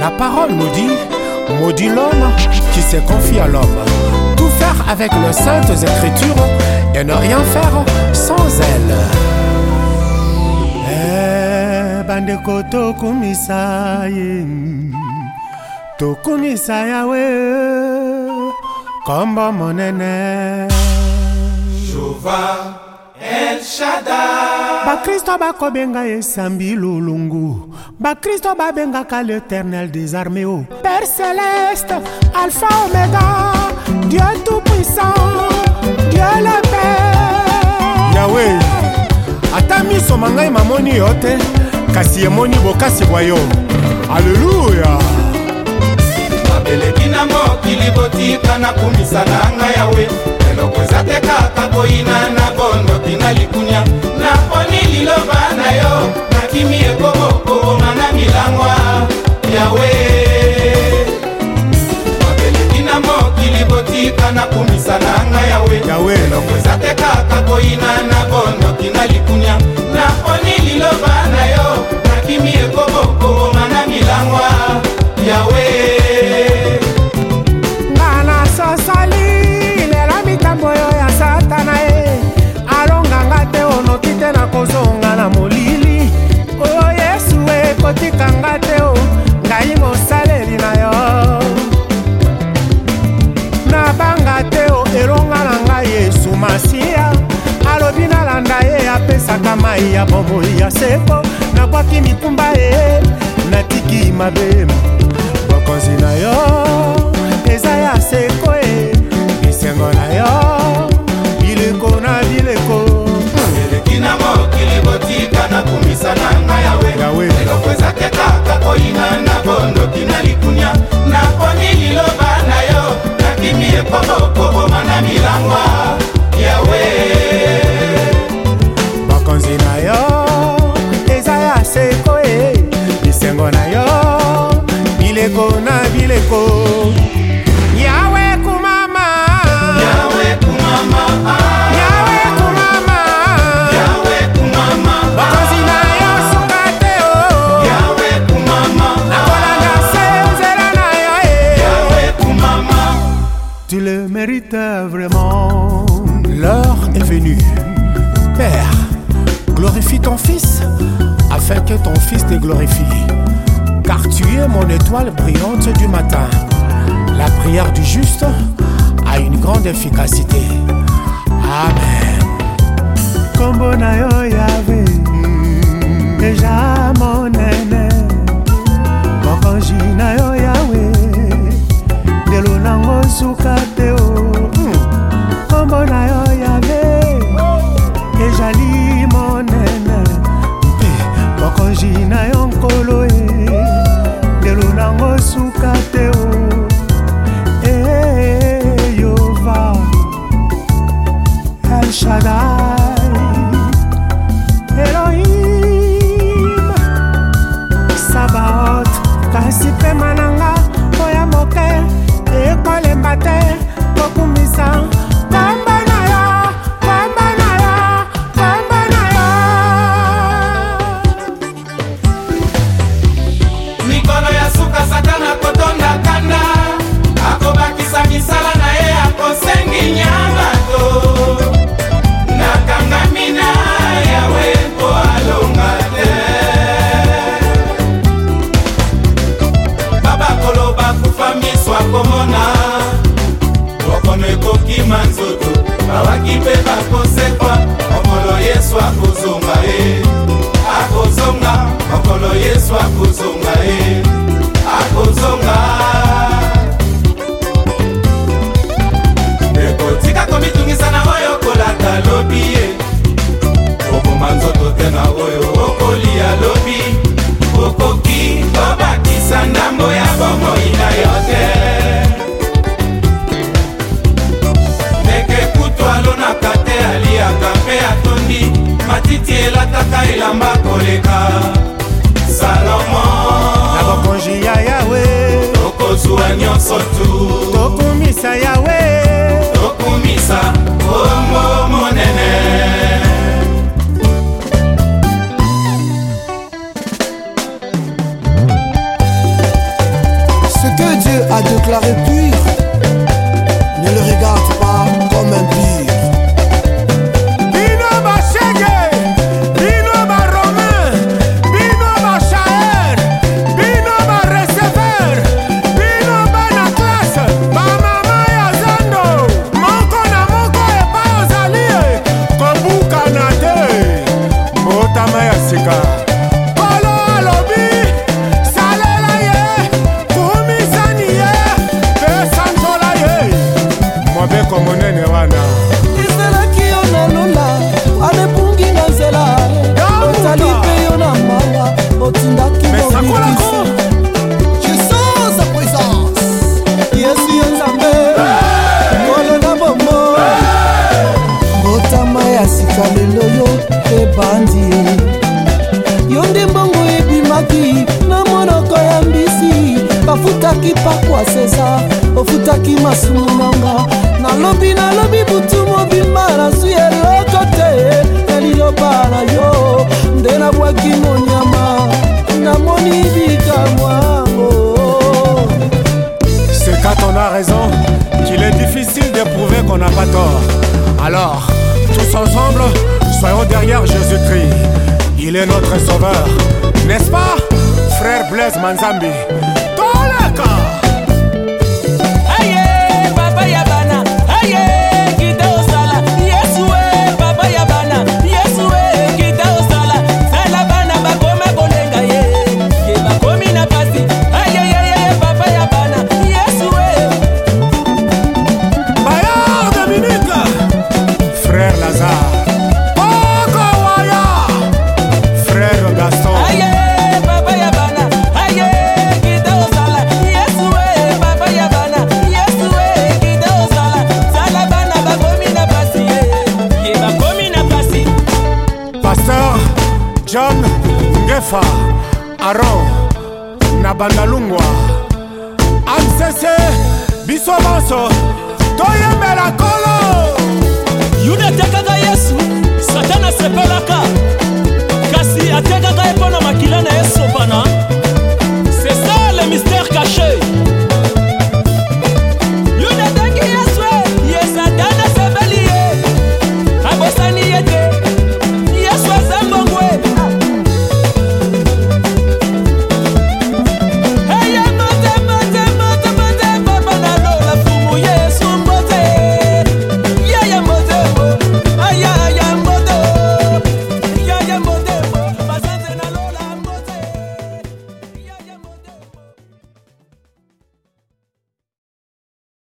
La parole nous dit, maudit l'homme qui se confie à l'homme. Tout faire avec les saintes écritures et ne rien faire sans elles. Eh, comme tokumisa ye, bakristo bakobenga esambi lolungu bakristo babengaka l'éternel des armées o père céleste alpha omega dieu tout puissant dieu le père yawe ata miso mangai mamoni yo te kasi emoni bokasi bwa yo tika nakumisana ngai yawe eloko eza te kaka koyina na bondoki na likunia naponi liloba na yo nakimi ekobokoboma na milangwa yawe babeleki na mokili botika nakumisana ngai yawe eloko eza te kaka koyina na bondoki na likunia naponi liloba na yo nakimi ekobokoboma mabe bokonzi na yo eza ya seko e bisengo na yo bileko na bileko eleki na mokili botika nakumisa na ngai yawe ekokwezake kaka koyinana Tu le mérites vraiment. L'heure est venue. Père, glorifie ton fils afin que ton fils te glorifie car tu es mon étoile brillante du matin. La prière du juste a une grande efficacité. Amen. mon nyonso tu tokumisa yawe tokumisa kombo monene Ce que Dieu a déclaré pur, ne le ofutaki masumu nanga nalobi nalobi butu mobimba nazwi eloko te ya liloba na yo nde nabwaki monyama namoni bikamwango c'est quand on a raison qu'il est difficile de prouver qu'on n'a pas tort alors tous ensemble soyons derrière Jésus-Christ il est notre sauveur n'est-ce pas frère Blaise Manzambi bandalungwa ansese biso nyonso toyembela kolo unité